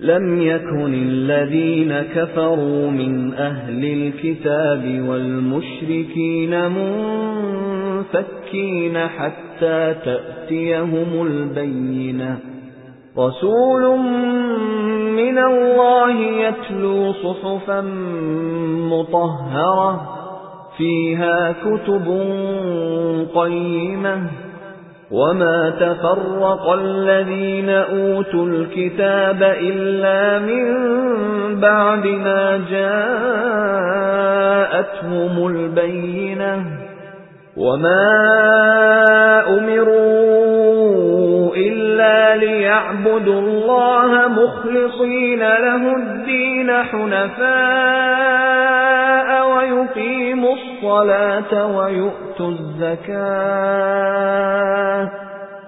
لم يكن الذين كفروا من أهل الكتاب والمشركين منفكين حتى تأتيهم البينة. رسول من الله يتلو صحفا مطهرة فيها كتب قيمة. وما تفرق الذين أوتوا الكتاب إلا من بعد ما جاءتهم البينة وما أمروا إلا ليعبدوا الله مخلصين له الدين حنفاء ويقيموا الصلاة ويؤتوا الزكاة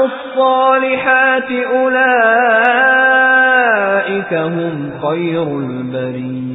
وعملوا الصالحات أولئك هم خير البرية.